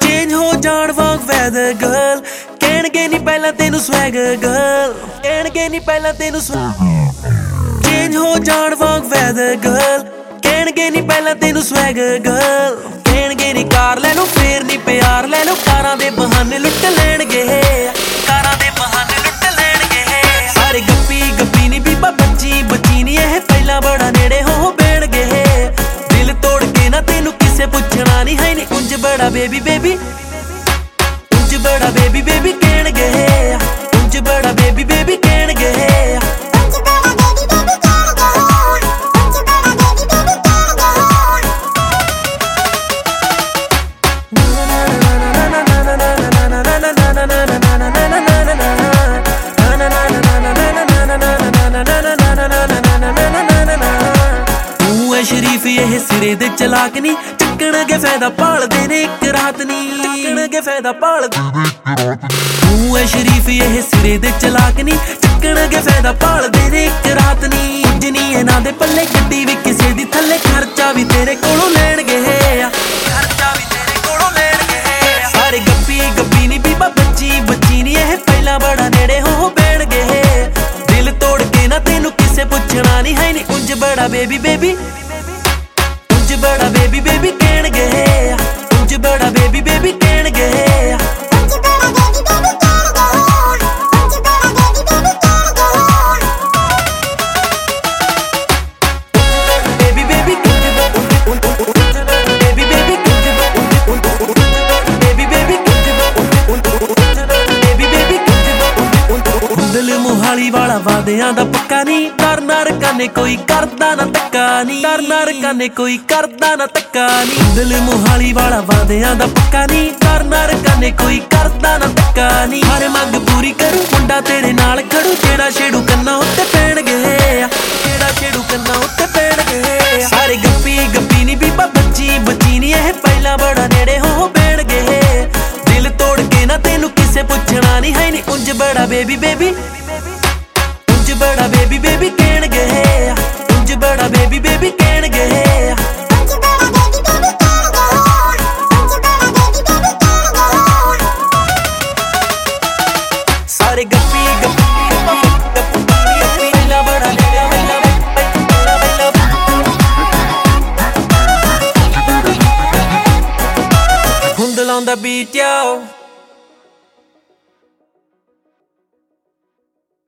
Change ਹੋ ਜਾਣ ਵਾਂਗ ਵੈਦਰ ਗਰਲ ਕਹਿਣਗੇ ਨਹੀਂ ਪਹਿਲਾਂ ਤੈਨੂੰ ਸਵੈਗਰ ਗਰਲ ਕਹਿਣਗੇ ਨਹੀਂ ਪਹਿਲਾਂ ਤੈਨੂੰ ਚੇਂਜ ਹੋ ਜਾਣ ਵਾਂਗ ਵੈਦਰ ਗਰਲ ਕਹਿਣਗੇ ਨਹੀਂ ਪਹਿਲਾਂ ਤੈਨੂੰ ਸਵੈਗਰ ਗਰਲ ਕਹਿਣਗੇ ਨਹੀਂ ਕਾਰ ਪਹਿਲਾਂ ਨੇੜੇ ਹੋ ਬੈਣਗੇ। ਦਿਲ ਤੋੜ ਕੇ ਨਾ ਤੈਨੂੰ ਕਿਸੇ ਪੁੱਛਣਾ ਨਹੀਂ ਹੈ ਨਹੀਂ ਉਂਝ ਬੜਾ ਬੇਬੀ ਬੇਬੀ ਉਂਝ ਬੜਾ ਬੇਬੀ ਬੇਬੀ ਕਹਿਣਗੇ। ਉਂਝ ਬੜਾ ਇਹ ਸਿਰੇ ਦੇ ਚਲਾਕ ਨਹੀਂ ਚੱਕਣਗੇ ਫਾਇਦਾ ਭਾਲਦੇ ਨੇ ਇੱਕ ਰਾਤ ਨਹੀਂ ਚੱਕਣਗੇ ਫਾਇਦਾ ਭਾਲਦੇ ਤੂੰ ਐ ਸ਼ਰੀਫ, ਇਹ ਸਿਰੇ ਦੇ ਚਲਾਕ ਨਹੀਂ ਚੱਕਣਗੇ ਫਾਇਦਾ ਭਾਲਦੇ ਨੇ ਇੱਕ ਰਾਤ ਨਹੀਂ ਕੁਝ ਨਹੀਂ ਇਹਨਾਂ ਦੇ ਪੱਲੇ, ਗੱਡੀ ਵੀ ਕਿਸੇ ਦੀ ਥੱਲੇ, ਖਰਚਾ ਵੀ ਤੇਰੇ ਕੋਲੋਂ ਲੈਣਗੇ। ਖਰਚਾ ਵੀ ਤੇਰੇ ਕੋਲੋਂ ਲੈਣਗੇ। ਸਾਰੇ ਗੱਪੀ ਗੱਪੀ ਨਹੀਂ ਬੀਬਾ ਬੱਚੀ ਬੱਚੀ ਨਹੀਂ ਇਹ ਪਹਿਲਾਂ ਬੜਾ ਨੇੜੇ ਹੋ ਬੈਣਗੇ ਦਿਲ ਤੋੜ ਕੇ ਨਾ ਤੈਨੂੰ ਕਿਸੇ ਪੁੱਛਣਾ ਨਹੀਂ ਹੈ ਨਹੀਂ ਉਂਝ ਬੜਾ ਬੇਬੀ ਬੇਬੀ ਮੁਹਾਲੀ ਵਾਲਾ ਵਾਦਿਆਂ ਦਾ ਪੱਕਾ ਨਹੀਂ। ਕਰ ਨਰ ਕਾਨੇ ਕੋਈ ਕਰਦਾ ਨਾ ਤੱਕਾ ਨਹੀਂ। ਕਰ ਨਰ ਕਾਨੇ ਕੋਈ ਕਰਦਾ ਨਾ ਤੱਕਾ ਨਹੀਂ। ਦਿਲ ਮੋਹਾਲੀ ਵਾਲਾ ਵਾਦਿਆਂ ਦਾ ਪੱਕਾ ਨਹੀਂ। ਕਰ ਨਰ ਕਾਨੇ ਕੋਈ ਕਰਦਾ ਨਾ ਤੱਕਾ ਨਹੀਂ। ਹਰ ਮੰਗ ਪੂਰੀ ਕਰੂ, ਮੁੰਡਾ ਤੇਰੇ ਨਾਲ ਖੜੂ ਜਿਹੜਾ ਛੇੜੂ ਕੰਨਾਂ ਉੱਤੇ ਪੈਣਗੇ ਪਤਾ ਨਹੀਂ ਹੈ ਨਹੀਂ ਉਂਝ ਬੜਾ ਬੇਬੀ ਬੇਬੀ ਉਂਝ ਬੜਾ ਬੇਬੀ ਬੇਬੀ ਕਹਿਣ ਗਏ ਉਂਝ ਬੜਾ ਬੇਬੀ ਬੇਬੀ ਕਹਿਣ ਗਏ ਸਾਰੇ ਗੱਪੀ ਗੱਪੀ on the beat, yo.